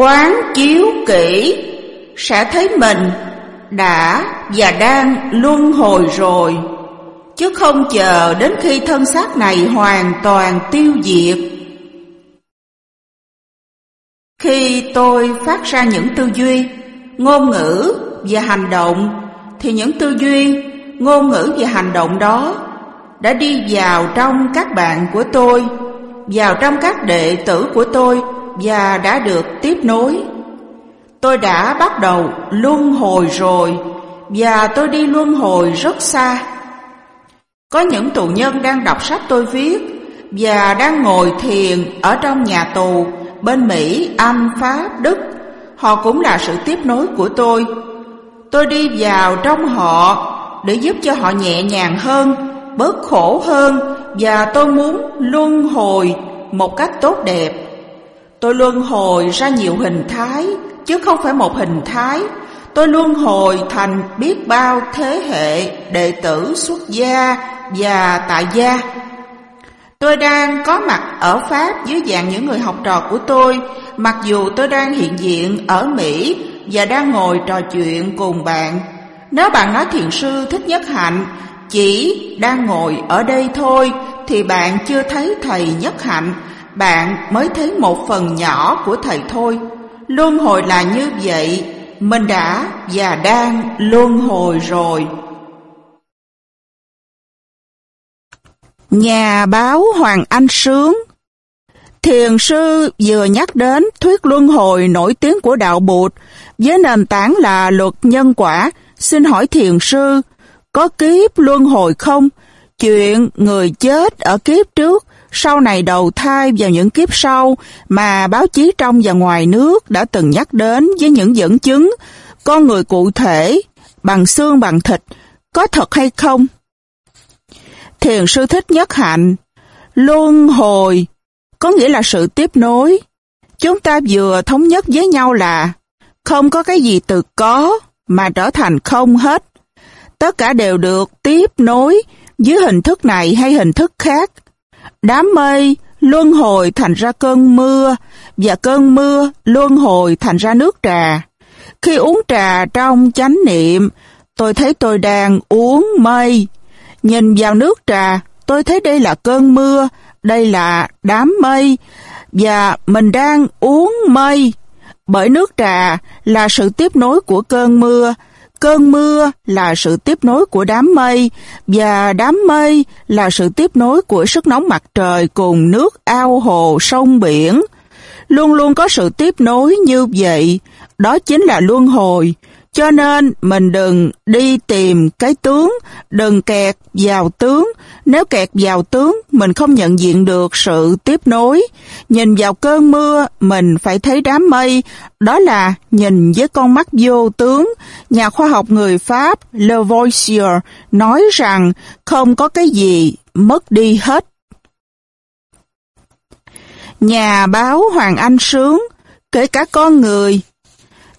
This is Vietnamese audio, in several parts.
Quán chiếu kỹ sẽ thấy mình đã và đang luân hồi rồi, chứ không chờ đến khi thân xác này hoàn toàn tiêu diệt. Khi tôi phát ra những tư duy, ngôn ngữ và hành động, thì những tư duy, ngôn ngữ và hành động đó đã đi vào trong các bạn của tôi, vào trong các đệ tử của tôi và đã được tiếp nối. Tôi đã bắt đầu luân hồi rồi và tôi đi luân hồi rất xa. Có những tù nhân đang đọc sách tôi viết và đang ngồi thiền ở trong nhà tù bên Mỹ, Anh, Pháp, Đức. Họ cũng là sự tiếp nối của tôi. Tôi đi vào trong họ để giúp cho họ nhẹ nhàng hơn, bớt khổ hơn và tôi muốn luân hồi một cách tốt đẹp. Tôi luân hồi ra nhiều hình thái chứ không phải một hình thái. Tôi luân hồi thành biết bao thế hệ đệ tử xuất gia và tại gia. Tôi đang có mặt ở Pháp dưới dạng những người học trò của tôi, mặc dù tôi đang hiện diện ở Mỹ và đang ngồi trò chuyện cùng bạn. Nếu bạn nói thiền sư Thích Nhất Hạnh chỉ đang ngồi ở đây thôi, thì bạn chưa thấy thầy Nhất Hạnh, bạn mới thấy một phần nhỏ của thầy thôi. Luân hồi là như vậy, mình đã và đang luân hồi rồi. Nhà báo Hoàng Anh Sướng Thiền sư vừa nhắc đến thuyết luân hồi nổi tiếng của đạo Bụt với nền tảng là luật nhân quả. Xin hỏi thiền sư, có kiếp luân hồi không? Chuyện người chết ở kiếp trước sau này đầu thai vào những kiếp sau mà báo chí trong và ngoài nước đã từng nhắc đến với những dẫn chứng, con người cụ thể bằng xương bằng thịt có thật hay không? Thiền sư thích nhất hạnh, luân hồi, có nghĩa là sự tiếp nối. Chúng ta vừa thống nhất với nhau là không có cái gì từ có mà trở thành không hết. Tất cả đều được tiếp nối dưới hình thức này hay hình thức khác. Đám mây luân hồi thành ra cơn mưa và cơn mưa luân hồi thành ra nước trà. Khi uống trà trong chánh niệm, tôi thấy tôi đang uống mây. Nhìn vào nước trà, tôi thấy đây là cơn mưa, đây là đám mây, và mình đang uống mây. Bởi nước trà là sự tiếp nối của cơn mưa, Cơn mưa là sự tiếp nối của đám mây và đám mây là sự tiếp nối của sức nóng mặt trời cùng nước ao hồ sông biển. Luôn luôn có sự tiếp nối như vậy, đó chính là luân hồi. Cho nên mình đừng đi tìm cái tướng, đừng kẹt vào tướng. Nếu kẹt vào tướng, mình không nhận diện được sự tiếp nối. Nhìn vào cơn mưa, mình phải thấy đám mây. Đó là nhìn với con mắt vô tướng. Nhà khoa học người Pháp Lavoisier nói rằng không có cái gì mất đi hết. Nhà báo Hoàng Anh Sướng, kể cả con người,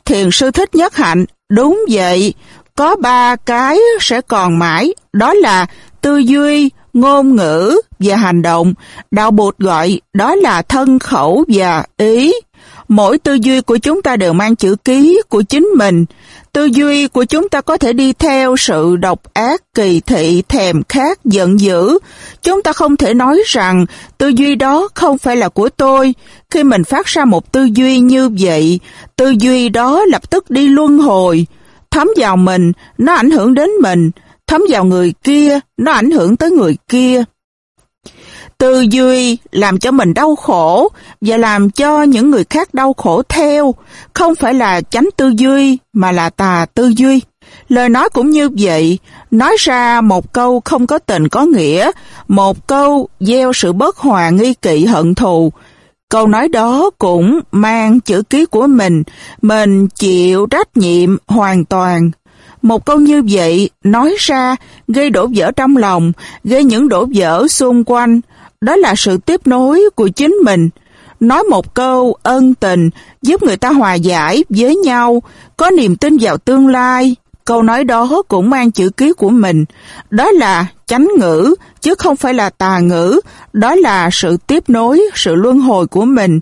thiền sư thích nhất hạnh Đúng vậy, có ba cái sẽ còn mãi, đó là tư duy, ngôn ngữ và hành động. Đạo Bụt gọi đó là thân khẩu và ý. Mỗi tư duy của chúng ta đều mang chữ ký của chính mình. Tư duy của chúng ta có thể đi theo sự độc ác, kỳ thị, thèm khát, giận dữ. Chúng ta không thể nói rằng tư duy đó không phải là của tôi. Khi mình phát ra một tư duy như vậy, tư duy đó lập tức đi luân hồi. Thấm vào mình, nó ảnh hưởng đến mình. Thấm vào người kia, nó ảnh hưởng tới người kia. Tư duy làm cho mình đau khổ và làm cho những người khác đau khổ theo, không phải là chánh tư duy mà là tà tư duy. Lời nói cũng như vậy, nói ra một câu không có tình có nghĩa, một câu gieo sự bất hòa nghi kỵ hận thù. Câu nói đó cũng mang chữ ký của mình, mình chịu trách nhiệm hoàn toàn. Một câu như vậy nói ra gây đổ vỡ trong lòng, gây những đổ vỡ xung quanh, đó là sự tiếp nối của chính mình. Nói một câu ân tình giúp người ta hòa giải với nhau, có niềm tin vào tương lai. Câu nói đó cũng mang chữ ký của mình. Đó là chánh ngữ, chứ không phải là tà ngữ. Đó là sự tiếp nối, sự luân hồi của mình.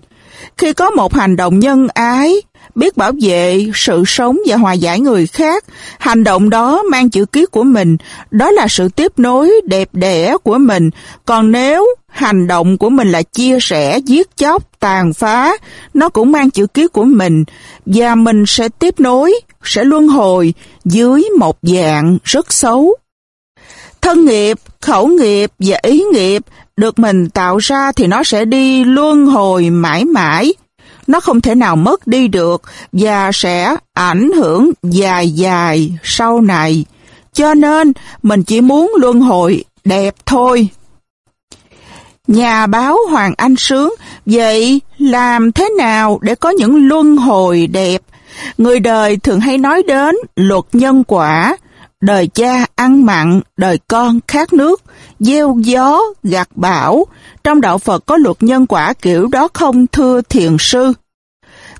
Khi có một hành động nhân ái, biết bảo vệ sự sống và hòa giải người khác, hành động đó mang chữ ký của mình, đó là sự tiếp nối đẹp đẽ của mình. Còn nếu hành động của mình là chia sẻ, giết chóc, tàn phá, nó cũng mang chữ ký của mình, và mình sẽ tiếp nối, sẽ luân hồi dưới một dạng rất xấu. Thân nghiệp, khẩu nghiệp và ý nghiệp được mình tạo ra thì nó sẽ đi luân hồi mãi mãi. Nó không thể nào mất đi được và sẽ ảnh hưởng dài dài sau này. Cho nên mình chỉ muốn luân hồi đẹp thôi. Nhà báo Hoàng Anh Sướng, vậy làm thế nào để có những luân hồi đẹp? Người đời thường hay nói đến luật nhân quả, đời cha ăn mặn, đời con khát nước, gieo gió, gặt bão. Trong đạo Phật có luật nhân quả kiểu đó không thưa thiền sư.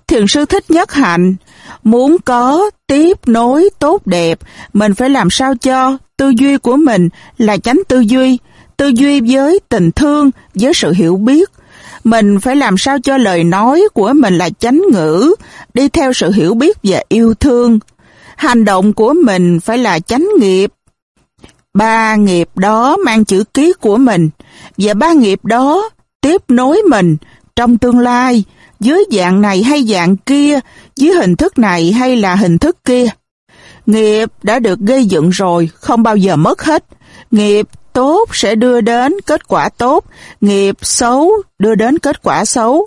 Thiền sư thích nhất hạnh, muốn có tiếp nối tốt đẹp, mình phải làm sao cho tư duy của mình là chánh tư duy, tư duy với tình thương, với sự hiểu biết. Mình phải làm sao cho lời nói của mình là chánh ngữ, đi theo sự hiểu biết và yêu thương. Hành động của mình phải là chánh nghiệp. Ba nghiệp đó mang chữ ký của mình, và ba nghiệp đó tiếp nối mình trong tương lai, dưới dạng này hay dạng kia, dưới hình thức này hay là hình thức kia. Nghiệp đã được gây dựng rồi, không bao giờ mất hết. Nghiệp tốt sẽ đưa đến kết quả tốt, nghiệp xấu đưa đến kết quả xấu.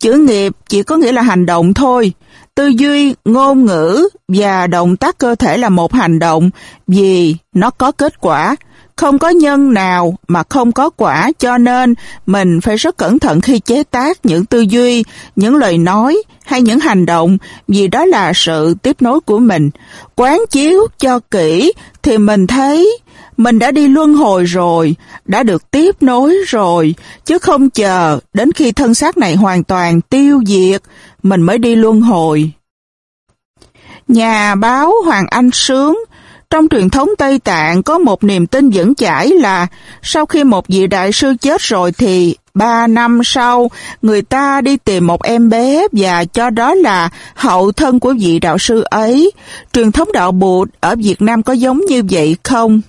Chữ nghiệp chỉ có nghĩa là hành động thôi. Tư duy, ngôn ngữ và động tác cơ thể là một hành động vì nó có kết quả. Không có nhân nào mà không có quả cho nên mình phải rất cẩn thận khi chế tác những tư duy, những lời nói hay những hành động vì đó là sự tiếp nối của mình. Quán chiếu cho kỹ thì mình thấy mình đã đi luân hồi rồi, đã được tiếp nối rồi, chứ không chờ đến khi thân xác này hoàn toàn tiêu diệt, mình mới đi luân hồi. Nhà báo Hoàng Anh Sướng trong truyền thống Tây Tạng có một niềm tin vững chãi là sau khi một vị đại sư chết rồi thì ba năm sau người ta đi tìm một em bé và cho đó là hậu thân của vị đạo sư ấy. Truyền thống đạo Bụt ở Việt Nam có giống như vậy không?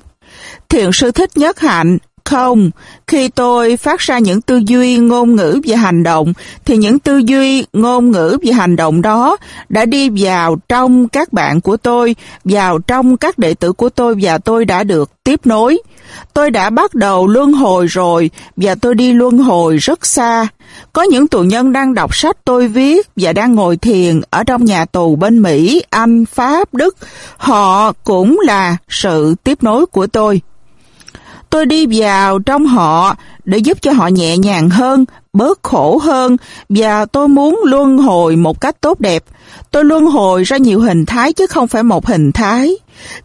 Thiền sư thích nhất hạnh không, khi tôi phát ra những tư duy, ngôn ngữ và hành động, thì những tư duy, ngôn ngữ và hành động đó đã đi vào trong các bạn của tôi, vào trong các đệ tử của tôi và tôi đã được tiếp nối. Tôi đã bắt đầu luân hồi rồi và tôi đi luân hồi rất xa. Có những tù nhân đang đọc sách tôi viết và đang ngồi thiền ở trong nhà tù bên Mỹ, Anh, Pháp, Đức. Họ cũng là sự tiếp nối của tôi. Tôi đi vào trong họ để giúp cho họ nhẹ nhàng hơn, bớt khổ hơn và tôi muốn luân hồi một cách tốt đẹp. Tôi luân hồi ra nhiều hình thái chứ không phải một hình thái.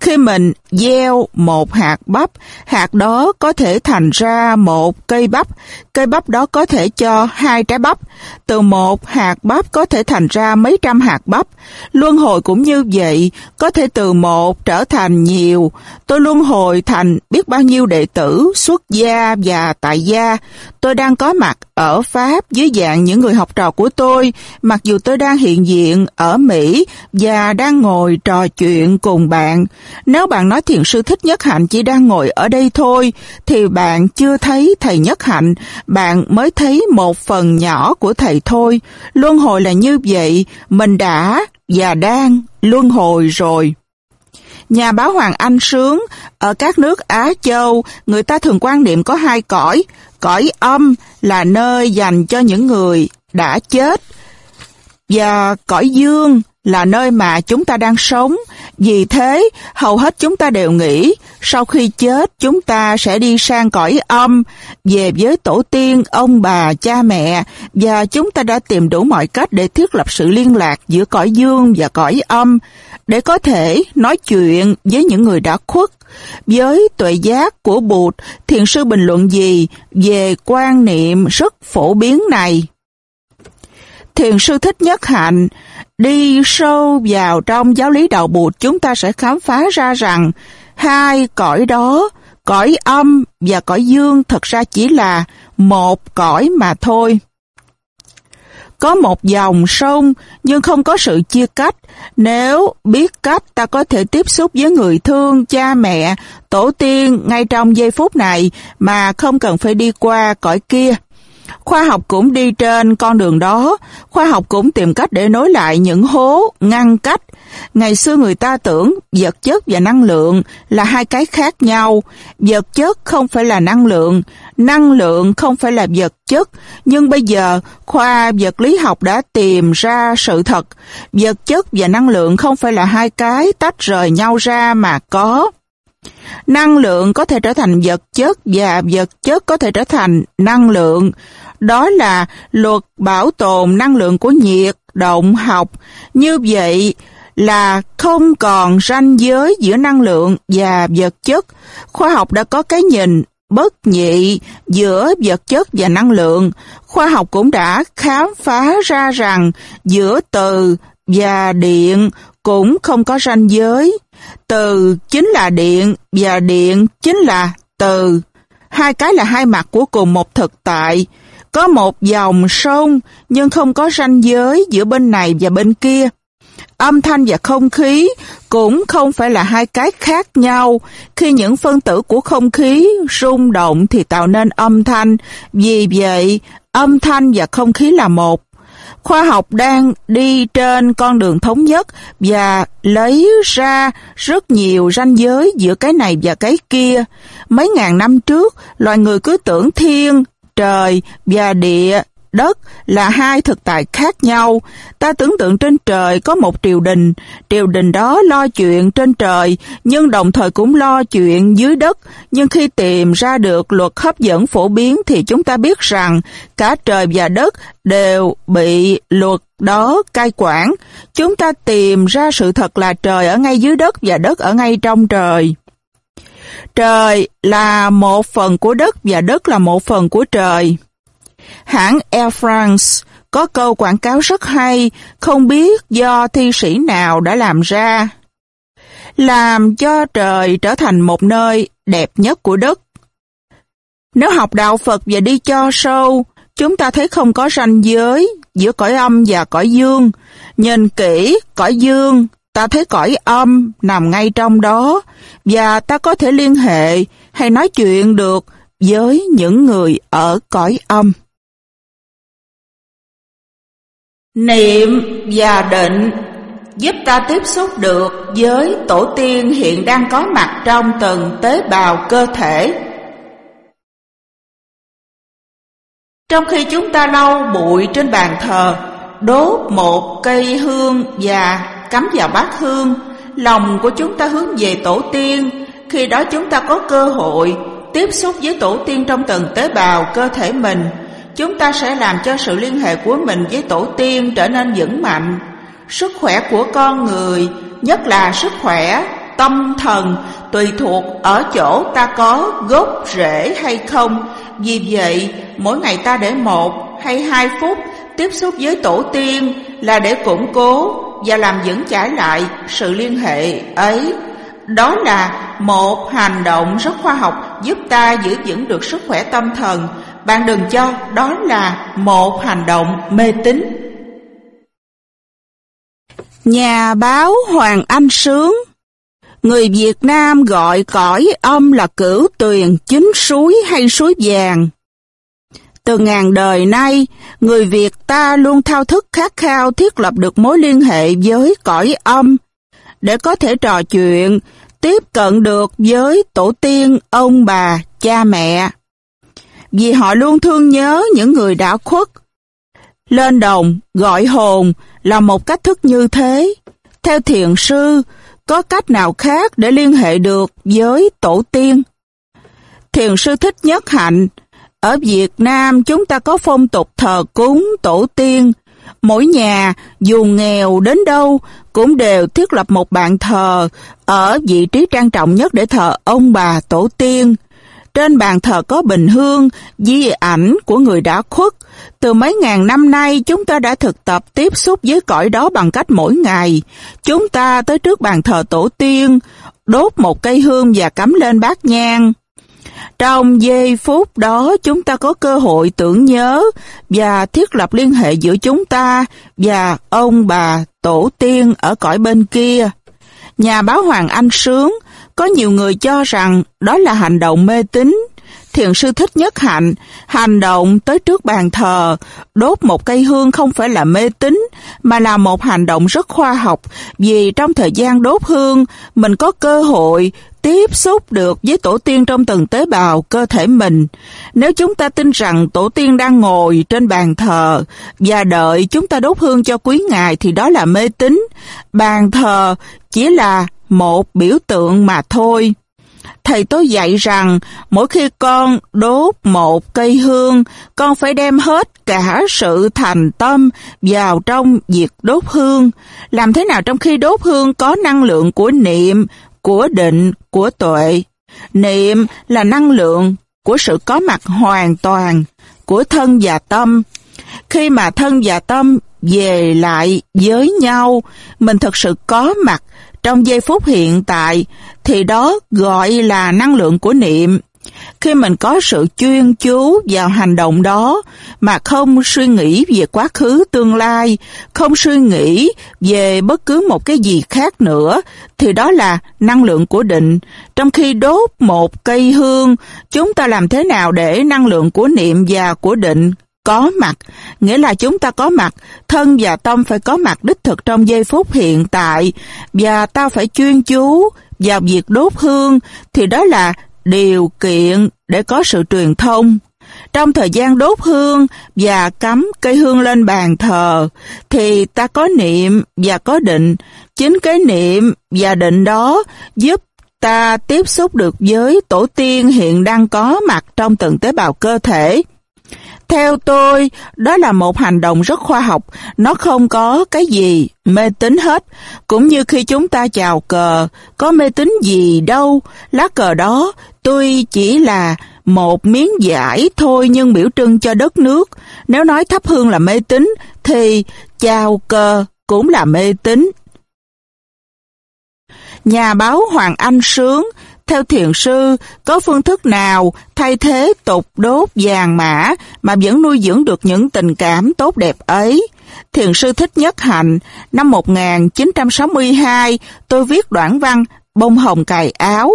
Khi mình gieo một hạt bắp, hạt đó có thể thành ra một cây bắp, cây bắp đó có thể cho hai trái bắp. Từ một hạt bắp có thể thành ra mấy trăm hạt bắp. Luân hồi cũng như vậy, có thể từ một trở thành nhiều. Tôi luân hồi thành biết bao nhiêu đệ tử, xuất gia và tại gia. Tôi đang có mặt ở Pháp dưới dạng những người học trò của tôi, mặc dù tôi đang hiện diện ở Mỹ và đang ngồi trò chuyện cùng bạn. Nếu bạn nói thiền sư thích nhất hạnh chỉ đang ngồi ở đây thôi, thì bạn chưa thấy thầy nhất hạnh, bạn mới thấy một phần nhỏ của thầy thôi. Luân hồi là như vậy, mình đã và đang luân hồi rồi. Nhà báo Hoàng Anh Sướng, ở các nước Á Châu, người ta thường quan niệm có hai cõi. Cõi âm là nơi dành cho những người đã chết, và cõi dương là nơi mà chúng ta đang sống. Vì thế, hầu hết chúng ta đều nghĩ sau khi chết chúng ta sẽ đi sang cõi âm, về với tổ tiên, ông bà, cha mẹ và chúng ta đã tìm đủ mọi cách để thiết lập sự liên lạc giữa cõi dương và cõi âm để có thể nói chuyện với những người đã khuất. Với tuệ giác của Bụt, thiền sư bình luận gì về quan niệm rất phổ biến này? Thiền sư thích nhất hạnh Đi sâu vào trong giáo lý đạo Bụt chúng ta sẽ khám phá ra rằng hai cõi đó, cõi âm và cõi dương thật ra chỉ là một cõi mà thôi. Có một dòng sông nhưng không có sự chia cách. Nếu biết cách ta có thể tiếp xúc với người thương, cha mẹ, tổ tiên ngay trong giây phút này mà không cần phải đi qua cõi kia. Khoa học cũng đi trên con đường đó, khoa học cũng tìm cách để nối lại những hố, ngăn cách. Ngày xưa người ta tưởng vật chất và năng lượng là hai cái khác nhau. Vật chất không phải là năng lượng, năng lượng không phải là vật chất. Nhưng bây giờ, khoa vật lý học đã tìm ra sự thật. Vật chất và năng lượng không phải là hai cái tách rời nhau ra mà có. Năng lượng có thể trở thành vật chất và vật chất có thể trở thành năng lượng. Đó là luật bảo tồn năng lượng của nhiệt, động học. Như vậy là không còn ranh giới giữa năng lượng và vật chất. Khoa học đã có cái nhìn bất nhị giữa vật chất và năng lượng. Khoa học cũng đã khám phá ra rằng giữa từ và điện cũng không có ranh giới. Từ chính là điện và điện chính là từ. Hai cái là hai mặt của cùng một thực tại. Có một dòng sông nhưng không có ranh giới giữa bên này và bên kia. Âm thanh và không khí cũng không phải là hai cái khác nhau. Khi những phân tử của không khí rung động thì tạo nên âm thanh. Vì vậy, âm thanh và không khí là một. Khoa học đang đi trên con đường thống nhất và lấy ra rất nhiều ranh giới giữa cái này và cái kia. Mấy ngàn năm trước, loài người cứ tưởng thiên, trời và địa đất là hai thực tại khác nhau. Ta tưởng tượng trên trời có một triều đình, triều đình đó lo chuyện trên trời, nhưng đồng thời cũng lo chuyện dưới đất. Nhưng khi tìm ra được luật hấp dẫn phổ biến thì chúng ta biết rằng cả trời và đất đều bị luật đó cai quản. Chúng ta tìm ra sự thật là trời ở ngay dưới đất và đất ở ngay trong trời. Trời là một phần của đất và đất là một phần của trời. Hãng Air France có câu quảng cáo rất hay, không biết do thi sĩ nào đã làm ra. Làm cho trời trở thành một nơi đẹp nhất của đất. Nếu học đạo Phật và đi cho sâu, chúng ta thấy không có ranh giới giữa cõi âm và cõi dương. Nhìn kỹ, cõi dương, ta thấy cõi âm nằm ngay trong đó, và ta có thể liên hệ hay nói chuyện được với những người ở cõi âm. Niệm và định giúp ta tiếp xúc được với tổ tiên hiện đang có mặt trong từng tế bào cơ thể. Trong khi chúng ta lau bụi trên bàn thờ, đốt một cây hương và cắm vào bát hương, lòng của chúng ta hướng về tổ tiên, khi đó chúng ta có cơ hội tiếp xúc với tổ tiên trong từng tế bào cơ thể mình chúng ta sẽ làm cho sự liên hệ của mình với tổ tiên trở nên vững mạnh. Sức khỏe của con người, nhất là sức khỏe tâm thần, tùy thuộc ở chỗ ta có gốc rễ hay không. Vì vậy, mỗi ngày ta để một hay hai phút tiếp xúc với tổ tiên là để củng cố và làm vững chãi lại sự liên hệ ấy. Đó là một hành động rất khoa học giúp ta giữ vững được sức khỏe tâm thần bạn đừng cho đó là một hành động mê tín. Nhà báo Hoàng Anh Sướng Người Việt Nam gọi cõi âm là cửu tuyền, chính suối hay suối vàng. Từ ngàn đời nay, người Việt ta luôn thao thức khát khao thiết lập được mối liên hệ với cõi âm, để có thể trò chuyện, tiếp cận được với tổ tiên, ông bà, cha mẹ vì họ luôn thương nhớ những người đã khuất. Lên đồng, gọi hồn là một cách thức như thế. Theo thiền sư, có cách nào khác để liên hệ được với tổ tiên? Thiền sư thích nhất hạnh, ở Việt Nam chúng ta có phong tục thờ cúng tổ tiên. Mỗi nhà, dù nghèo đến đâu, cũng đều thiết lập một bàn thờ ở vị trí trang trọng nhất để thờ ông bà tổ tiên. Trên bàn thờ có bình hương, di ảnh của người đã khuất. Từ mấy ngàn năm nay, chúng ta đã thực tập tiếp xúc với cõi đó bằng cách mỗi ngày. Chúng ta tới trước bàn thờ tổ tiên, đốt một cây hương và cắm lên bát nhang. Trong giây phút đó chúng ta có cơ hội tưởng nhớ và thiết lập liên hệ giữa chúng ta và ông bà tổ tiên ở cõi bên kia. Nhà báo Hoàng Anh Sướng, có nhiều người cho rằng đó là hành động mê tín. Thiền sư Thích Nhất Hạnh, hành động tới trước bàn thờ, đốt một cây hương không phải là mê tín, mà là một hành động rất khoa học, vì trong thời gian đốt hương, mình có cơ hội tiếp xúc được với tổ tiên trong từng tế bào cơ thể mình. Nếu chúng ta tin rằng tổ tiên đang ngồi trên bàn thờ và đợi chúng ta đốt hương cho quý ngài thì đó là mê tín. Bàn thờ chỉ là một biểu tượng mà thôi. Thầy tôi dạy rằng mỗi khi con đốt một cây hương, con phải đem hết cả sự thành tâm vào trong việc đốt hương. Làm thế nào trong khi đốt hương có năng lượng của niệm, của định, của tuệ. Niệm là năng lượng của sự có mặt hoàn toàn của thân và tâm. Khi mà thân và tâm về lại với nhau, mình thật sự có mặt trong giây phút hiện tại, thì đó gọi là năng lượng của niệm. Khi mình có sự chuyên chú vào hành động đó mà không suy nghĩ về quá khứ tương lai, không suy nghĩ về bất cứ một cái gì khác nữa, thì đó là năng lượng của định. Trong khi đốt một cây hương, chúng ta làm thế nào để năng lượng của niệm và của định có mặt, nghĩa là chúng ta có mặt, thân và tâm phải có mặt đích thực trong giây phút hiện tại, và ta phải chuyên chú vào việc đốt hương, thì đó là điều kiện để có sự truyền thông. Trong thời gian đốt hương và cắm cây hương lên bàn thờ, thì ta có niệm và có định. Chính cái niệm và định đó giúp ta tiếp xúc được với tổ tiên hiện đang có mặt trong từng tế bào cơ thể. Theo tôi, đó là một hành động rất khoa học, nó không có cái gì mê tín hết. Cũng như khi chúng ta chào cờ, có mê tín gì đâu, lá cờ đó tuy chỉ là một miếng giải thôi nhưng biểu trưng cho đất nước. Nếu nói thắp hương là mê tín, thì chào cờ cũng là mê tín. Nhà báo Hoàng Anh Sướng theo thiền sư, có phương thức nào thay thế tục đốt vàng mã mà vẫn nuôi dưỡng được những tình cảm tốt đẹp ấy? Thiền sư Thích Nhất Hạnh, năm 1962, tôi viết đoạn văn Bông hồng cài áo.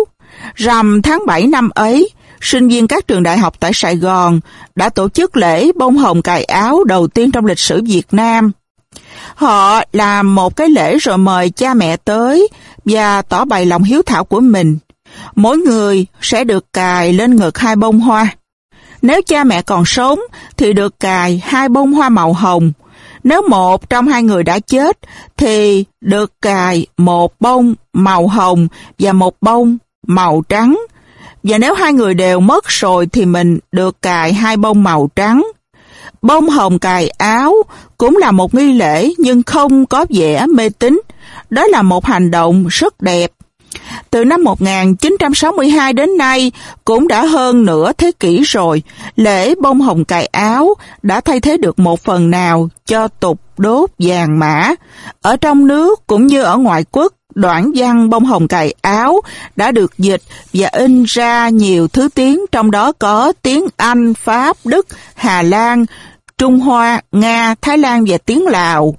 Rằm tháng 7 năm ấy, sinh viên các trường đại học tại Sài Gòn đã tổ chức lễ bông hồng cài áo đầu tiên trong lịch sử Việt Nam. Họ làm một cái lễ rồi mời cha mẹ tới và tỏ bày lòng hiếu thảo của mình mỗi người sẽ được cài lên ngực hai bông hoa. Nếu cha mẹ còn sống thì được cài hai bông hoa màu hồng. Nếu một trong hai người đã chết thì được cài một bông màu hồng và một bông màu trắng. Và nếu hai người đều mất rồi thì mình được cài hai bông màu trắng. Bông hồng cài áo cũng là một nghi lễ nhưng không có vẻ mê tín. Đó là một hành động rất đẹp từ năm 1962 đến nay, cũng đã hơn nửa thế kỷ rồi, lễ bông hồng cài áo đã thay thế được một phần nào cho tục đốt vàng mã. Ở trong nước cũng như ở ngoại quốc, đoạn văn bông hồng cài áo đã được dịch và in ra nhiều thứ tiếng, trong đó có tiếng Anh, Pháp, Đức, Hà Lan, Trung Hoa, Nga, Thái Lan và tiếng Lào.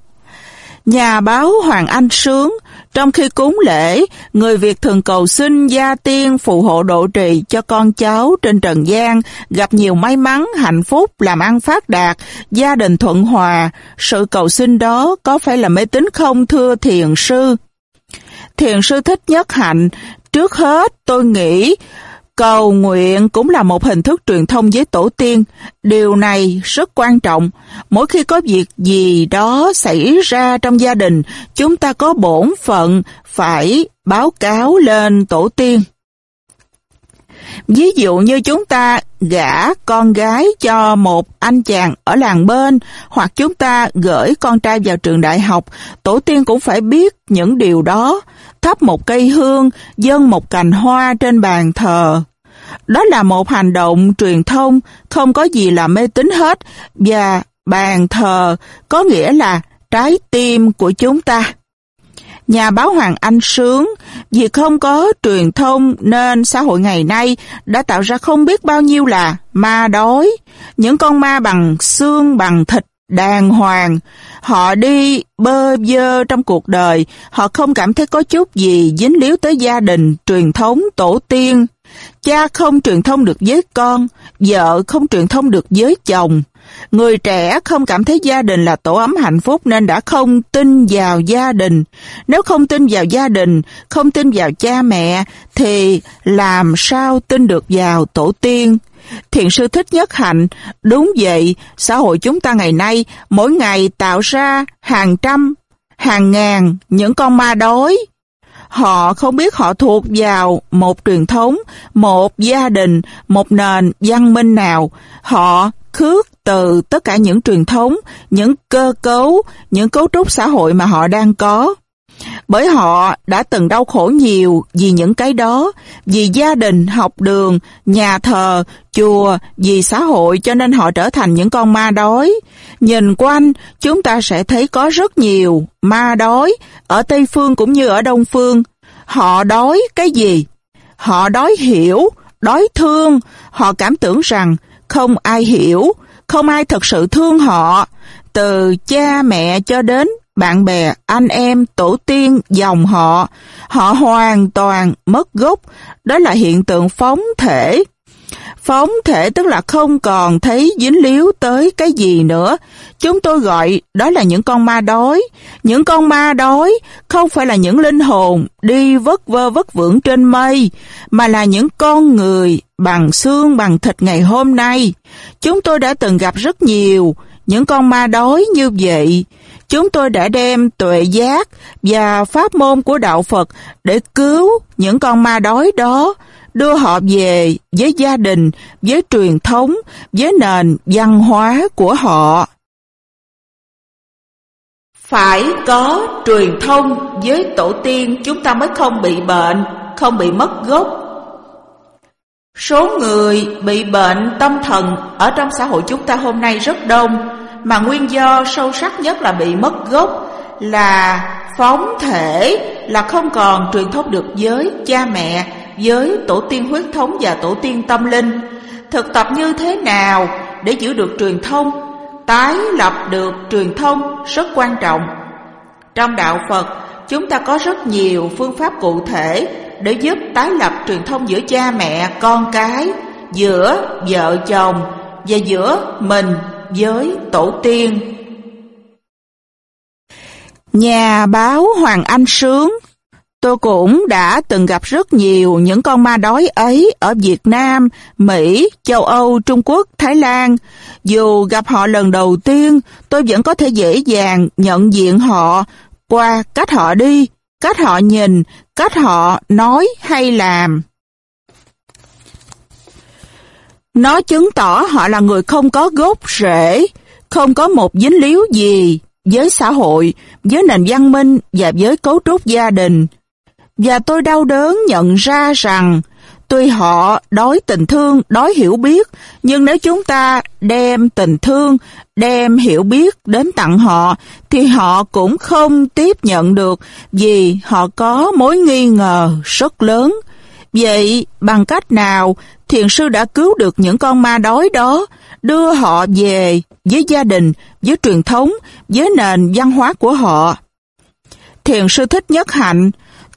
Nhà báo Hoàng Anh Sướng trong khi cúng lễ, người Việt thường cầu xin gia tiên phù hộ độ trì cho con cháu trên trần gian, gặp nhiều may mắn, hạnh phúc, làm ăn phát đạt, gia đình thuận hòa. Sự cầu xin đó có phải là mê tín không thưa thiền sư? Thiền sư thích nhất hạnh, trước hết tôi nghĩ Cầu nguyện cũng là một hình thức truyền thông với tổ tiên. Điều này rất quan trọng. Mỗi khi có việc gì đó xảy ra trong gia đình, chúng ta có bổn phận phải báo cáo lên tổ tiên. Ví dụ như chúng ta gả con gái cho một anh chàng ở làng bên, hoặc chúng ta gửi con trai vào trường đại học, tổ tiên cũng phải biết những điều đó. Thắp một cây hương, dâng một cành hoa trên bàn thờ. Đó là một hành động truyền thông, không có gì là mê tín hết, và bàn thờ có nghĩa là trái tim của chúng ta. Nhà báo Hoàng Anh sướng vì không có truyền thông nên xã hội ngày nay đã tạo ra không biết bao nhiêu là ma đói. Những con ma bằng xương, bằng thịt, đàng hoàng. Họ đi bơ vơ trong cuộc đời, họ không cảm thấy có chút gì dính líu tới gia đình, truyền thống, tổ tiên. Cha không truyền thông được với con, vợ không truyền thông được với chồng. Người trẻ không cảm thấy gia đình là tổ ấm hạnh phúc nên đã không tin vào gia đình. Nếu không tin vào gia đình, không tin vào cha mẹ, thì làm sao tin được vào tổ tiên? Thiền sư Thích Nhất Hạnh, đúng vậy, xã hội chúng ta ngày nay mỗi ngày tạo ra hàng trăm, hàng ngàn những con ma đói. Họ không biết họ thuộc vào một truyền thống, một gia đình, một nền văn minh nào. Họ khước từ tất cả những truyền thống, những cơ cấu, những cấu trúc xã hội mà họ đang có. Bởi họ đã từng đau khổ nhiều vì những cái đó, vì gia đình, học đường, nhà thờ, chùa, vì xã hội cho nên họ trở thành những con ma đói. Nhìn quanh, chúng ta sẽ thấy có rất nhiều ma đói ở Tây Phương cũng như ở Đông Phương. Họ đói cái gì? Họ đói hiểu, đói thương, họ cảm tưởng rằng không ai hiểu, không ai thật sự thương họ, từ cha mẹ cho đến bạn bè, anh em, tổ tiên, dòng họ, họ hoàn toàn mất gốc, đó là hiện tượng phóng thể. Phóng thể tức là không còn thấy dính líu tới cái gì nữa. Chúng tôi gọi đó là những con ma đói. Những con ma đói không phải là những linh hồn đi vất vơ vất vưởng trên mây, mà là những con người bằng xương bằng thịt ngày hôm nay. Chúng tôi đã từng gặp rất nhiều những con ma đói như vậy. Chúng tôi đã đem tuệ giác và pháp môn của Đạo Phật để cứu những con ma đói đó, đưa họ về với gia đình, với truyền thống, với nền văn hóa của họ. Phải có truyền thông với tổ tiên chúng ta mới không bị bệnh, không bị mất gốc. Số người bị bệnh tâm thần ở trong xã hội chúng ta hôm nay rất đông, mà nguyên do sâu sắc nhất là bị mất gốc là phóng thể là không còn truyền thống được với cha mẹ, với tổ tiên huyết thống và tổ tiên tâm linh. Thực tập như thế nào để giữ được truyền thông, tái lập được truyền thông rất quan trọng. Trong đạo Phật, chúng ta có rất nhiều phương pháp cụ thể để giúp tái lập truyền thông giữa cha mẹ, con cái, giữa vợ chồng và giữa mình với tổ tiên. Nhà báo Hoàng Anh Sướng Tôi cũng đã từng gặp rất nhiều những con ma đói ấy ở Việt Nam, Mỹ, châu Âu, Trung Quốc, Thái Lan. Dù gặp họ lần đầu tiên, tôi vẫn có thể dễ dàng nhận diện họ qua cách họ đi, cách họ nhìn, cách họ nói hay làm. Nó chứng tỏ họ là người không có gốc rễ, không có một dính líu gì với xã hội, với nền văn minh và với cấu trúc gia đình. Và tôi đau đớn nhận ra rằng tuy họ đói tình thương, đói hiểu biết, nhưng nếu chúng ta đem tình thương, đem hiểu biết đến tặng họ, thì họ cũng không tiếp nhận được vì họ có mối nghi ngờ rất lớn. Vậy bằng cách nào thiền sư đã cứu được những con ma đói đó, đưa họ về với gia đình, với truyền thống, với nền văn hóa của họ. Thiền sư thích nhất hạnh,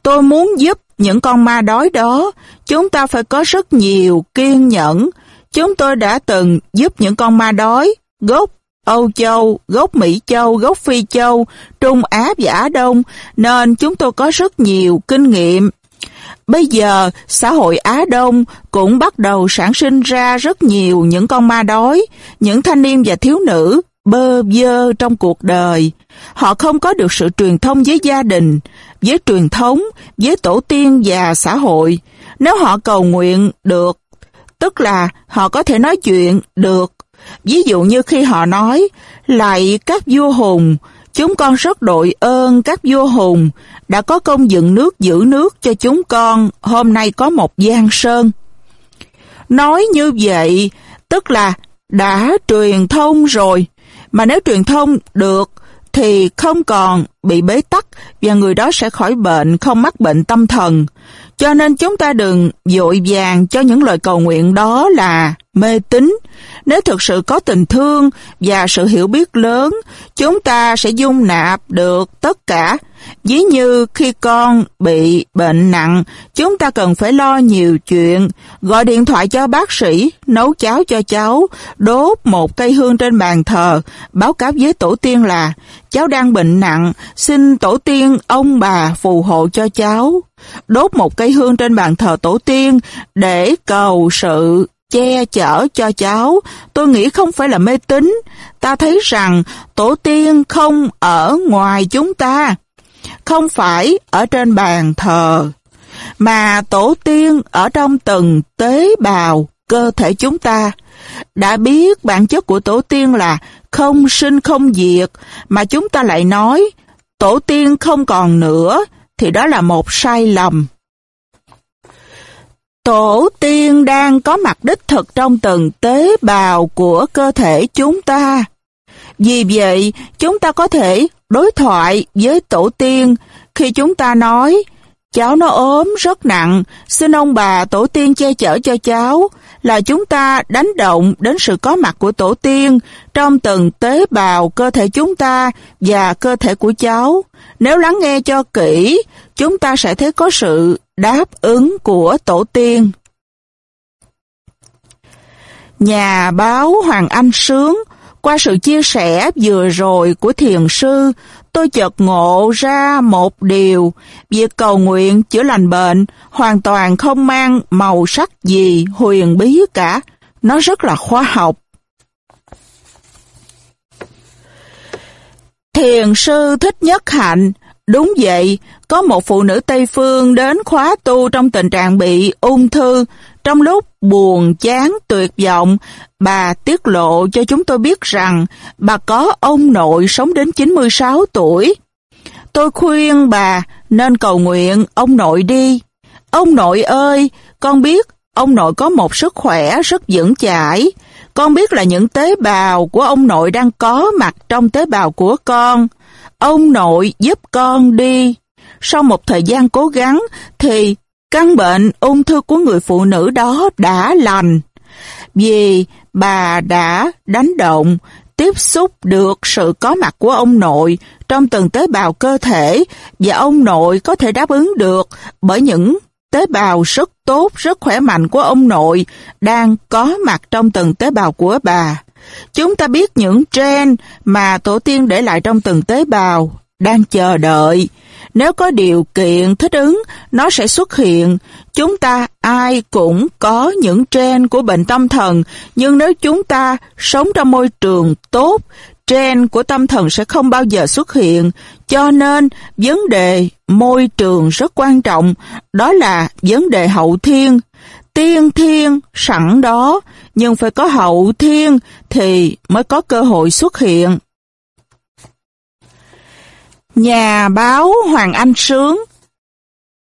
tôi muốn giúp những con ma đói đó, chúng ta phải có rất nhiều kiên nhẫn. Chúng tôi đã từng giúp những con ma đói, gốc Âu Châu, gốc Mỹ Châu, gốc Phi Châu, Trung Á và Á Đông, nên chúng tôi có rất nhiều kinh nghiệm Bây giờ, xã hội Á Đông cũng bắt đầu sản sinh ra rất nhiều những con ma đói, những thanh niên và thiếu nữ bơ vơ trong cuộc đời. Họ không có được sự truyền thông với gia đình, với truyền thống, với tổ tiên và xã hội. Nếu họ cầu nguyện được, tức là họ có thể nói chuyện được. Ví dụ như khi họ nói, lại các vua hùng, Chúng con rất đội ơn các vua hùng đã có công dựng nước giữ nước cho chúng con, hôm nay có một giang sơn. Nói như vậy, tức là đã truyền thông rồi, mà nếu truyền thông được, thì không còn bị bế tắc và người đó sẽ khỏi bệnh, không mắc bệnh tâm thần. Cho nên chúng ta đừng dội vàng cho những lời cầu nguyện đó là mê tín. Nếu thực sự có tình thương và sự hiểu biết lớn, chúng ta sẽ dung nạp được tất cả. Ví như khi con bị bệnh nặng, chúng ta cần phải lo nhiều chuyện, gọi điện thoại cho bác sĩ, nấu cháo cho cháu, đốt một cây hương trên bàn thờ, báo cáo với tổ tiên là cháu đang bệnh nặng, xin tổ tiên ông bà phù hộ cho cháu. Đốt một cây hương trên bàn thờ tổ tiên để cầu sự che chở cho cháu, tôi nghĩ không phải là mê tín. Ta thấy rằng tổ tiên không ở ngoài chúng ta, không phải ở trên bàn thờ, mà tổ tiên ở trong từng tế bào cơ thể chúng ta. Đã biết bản chất của tổ tiên là không sinh không diệt, mà chúng ta lại nói tổ tiên không còn nữa, thì đó là một sai lầm. Tổ tiên đang có mặt đích thực trong từng tế bào của cơ thể chúng ta. Vì vậy, chúng ta có thể đối thoại với tổ tiên khi chúng ta nói cháu nó ốm rất nặng, xin ông bà tổ tiên che chở cho cháu, là chúng ta đánh động đến sự có mặt của tổ tiên trong từng tế bào cơ thể chúng ta và cơ thể của cháu. Nếu lắng nghe cho kỹ, chúng ta sẽ thấy có sự đáp ứng của tổ tiên. Nhà báo Hoàng Anh Sướng qua sự chia sẻ vừa rồi của thiền sư, tôi chợt ngộ ra một điều, việc cầu nguyện chữa lành bệnh hoàn toàn không mang màu sắc gì huyền bí cả, nó rất là khoa học. Thiền sư Thích Nhất Hạnh, đúng vậy, có một phụ nữ Tây Phương đến khóa tu trong tình trạng bị ung thư, trong lúc buồn chán tuyệt vọng, bà tiết lộ cho chúng tôi biết rằng bà có ông nội sống đến 96 tuổi. Tôi khuyên bà nên cầu nguyện ông nội đi. Ông nội ơi, con biết ông nội có một sức khỏe rất vững chãi. Con biết là những tế bào của ông nội đang có mặt trong tế bào của con. Ông nội giúp con đi. Sau một thời gian cố gắng thì căn bệnh ung thư của người phụ nữ đó đã lành. Vì bà đã đánh động, tiếp xúc được sự có mặt của ông nội trong từng tế bào cơ thể và ông nội có thể đáp ứng được bởi những tế bào rất tốt, rất khỏe mạnh của ông nội đang có mặt trong từng tế bào của bà. Chúng ta biết những gen mà tổ tiên để lại trong từng tế bào đang chờ đợi. Nếu có điều kiện thích ứng, nó sẽ xuất hiện. Chúng ta ai cũng có những gen của bệnh tâm thần, nhưng nếu chúng ta sống trong môi trường tốt, gen của tâm thần sẽ không bao giờ xuất hiện. Cho nên, vấn đề môi trường rất quan trọng, đó là vấn đề hậu thiên. Tiên thiên sẵn đó, nhưng phải có hậu thiên thì mới có cơ hội xuất hiện. Nhà báo Hoàng Anh Sướng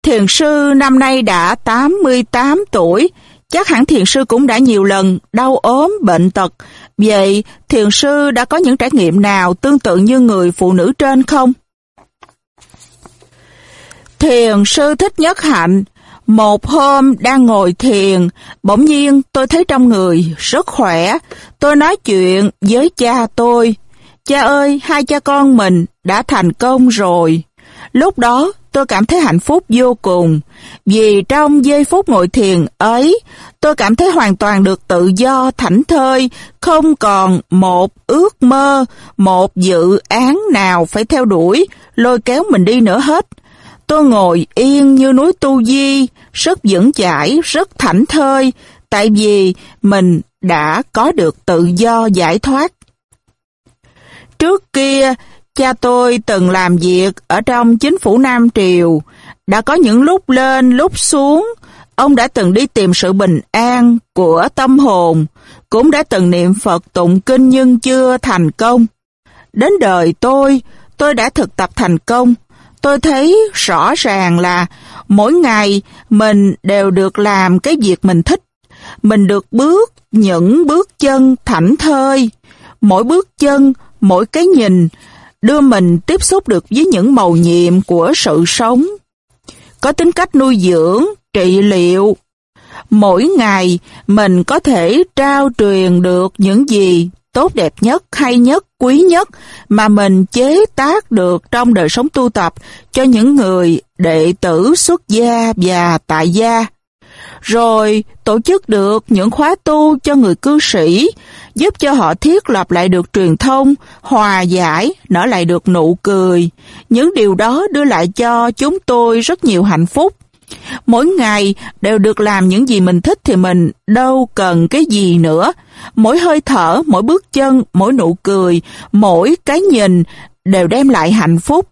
Thiền sư năm nay đã 88 tuổi, chắc hẳn thiền sư cũng đã nhiều lần đau ốm, bệnh tật. Vậy thiền sư đã có những trải nghiệm nào tương tự như người phụ nữ trên không? Thiền sư thích nhất hạnh, một hôm đang ngồi thiền, bỗng nhiên tôi thấy trong người rất khỏe. Tôi nói chuyện với cha tôi. Cha ơi, hai cha con mình đã thành công rồi. Lúc đó tôi cảm thấy hạnh phúc vô cùng, vì trong giây phút ngồi thiền ấy, tôi cảm thấy hoàn toàn được tự do, thảnh thơi, không còn một ước mơ, một dự án nào phải theo đuổi, lôi kéo mình đi nữa hết. Tôi ngồi yên như núi Tu Di, rất vững chãi, rất thảnh thơi, tại vì mình đã có được tự do giải thoát. Trước kia, cha tôi từng làm việc ở trong chính phủ Nam Triều, đã có những lúc lên lúc xuống, ông đã từng đi tìm sự bình an của tâm hồn, cũng đã từng niệm Phật tụng kinh nhưng chưa thành công. Đến đời tôi, tôi đã thực tập thành công. Tôi thấy rõ ràng là mỗi ngày mình đều được làm cái việc mình thích. Mình được bước những bước chân thảnh thơi. Mỗi bước chân, mỗi cái nhìn đưa mình tiếp xúc được với những màu nhiệm của sự sống. Có tính cách nuôi dưỡng, trị liệu. Mỗi ngày mình có thể trao truyền được những gì tốt đẹp nhất, hay nhất, quý nhất mà mình chế tác được trong đời sống tu tập cho những người đệ tử xuất gia và tại gia. Rồi tổ chức được những khóa tu cho người cư sĩ, giúp cho họ thiết lập lại được truyền thông, hòa giải, nở lại được nụ cười. Những điều đó đưa lại cho chúng tôi rất nhiều hạnh phúc. Mỗi ngày đều được làm những gì mình thích thì mình đâu cần cái gì nữa. Mỗi hơi thở, mỗi bước chân, mỗi nụ cười, mỗi cái nhìn đều đem lại hạnh phúc.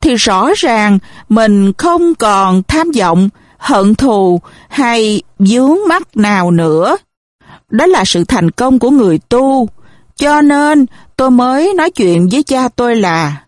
Thì rõ ràng mình không còn tham vọng, hận thù hay dướng mắt nào nữa. Đó là sự thành công của người tu. Cho nên tôi mới nói chuyện với cha tôi là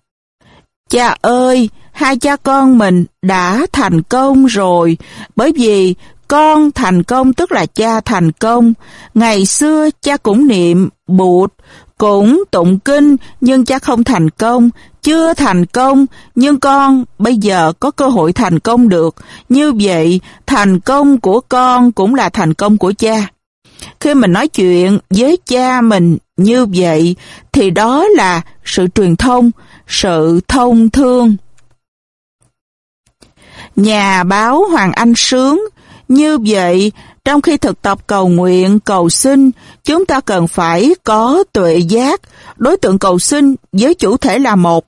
Cha ơi, hai cha con mình đã thành công rồi, bởi vì con thành công tức là cha thành công. Ngày xưa cha cũng niệm bụt, cũng tụng kinh nhưng cha không thành công, chưa thành công nhưng con bây giờ có cơ hội thành công được. Như vậy, thành công của con cũng là thành công của cha. Khi mình nói chuyện với cha mình như vậy thì đó là sự truyền thông, sự thông thương. Nhà báo Hoàng Anh Sướng Như vậy, trong khi thực tập cầu nguyện, cầu xin, chúng ta cần phải có tuệ giác, đối tượng cầu xin với chủ thể là một.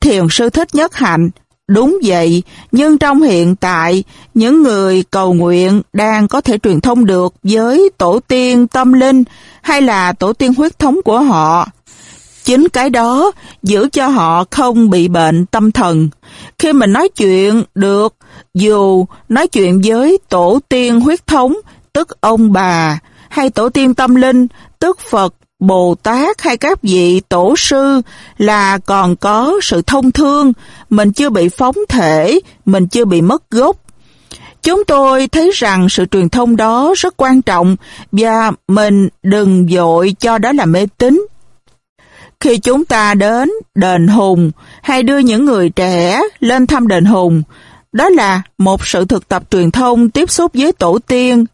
Thiền sư thích nhất hạnh, đúng vậy, nhưng trong hiện tại, những người cầu nguyện đang có thể truyền thông được với tổ tiên tâm linh hay là tổ tiên huyết thống của họ. Chính cái đó giữ cho họ không bị bệnh tâm thần. Khi mình nói chuyện được, dù nói chuyện với tổ tiên huyết thống, tức ông bà, hay tổ tiên tâm linh, tức Phật, Bồ Tát hay các vị tổ sư là còn có sự thông thương, mình chưa bị phóng thể, mình chưa bị mất gốc. Chúng tôi thấy rằng sự truyền thông đó rất quan trọng và mình đừng dội cho đó là mê tín. Khi chúng ta đến đền Hùng hay đưa những người trẻ lên thăm đền Hùng, đó là một sự thực tập truyền thông tiếp xúc với tổ tiên.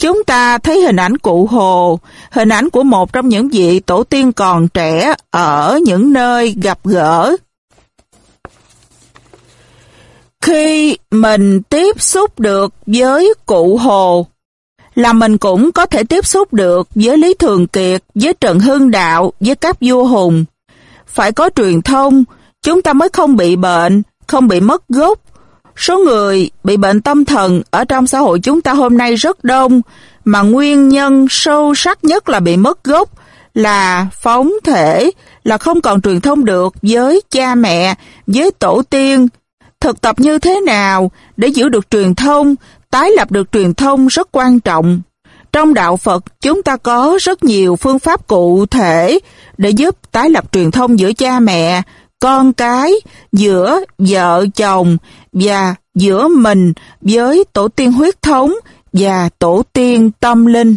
Chúng ta thấy hình ảnh cụ Hồ, hình ảnh của một trong những vị tổ tiên còn trẻ ở những nơi gặp gỡ. Khi mình tiếp xúc được với cụ Hồ, là mình cũng có thể tiếp xúc được với Lý Thường Kiệt, với Trần Hưng Đạo, với các vua hùng. Phải có truyền thông, chúng ta mới không bị bệnh, không bị mất gốc. Số người bị bệnh tâm thần ở trong xã hội chúng ta hôm nay rất đông, mà nguyên nhân sâu sắc nhất là bị mất gốc, là phóng thể, là không còn truyền thông được với cha mẹ, với tổ tiên. Thực tập như thế nào để giữ được truyền thông, tái lập được truyền thông rất quan trọng. Trong đạo Phật, chúng ta có rất nhiều phương pháp cụ thể để giúp tái lập truyền thông giữa cha mẹ, con cái, giữa vợ chồng và giữa mình với tổ tiên huyết thống và tổ tiên tâm linh.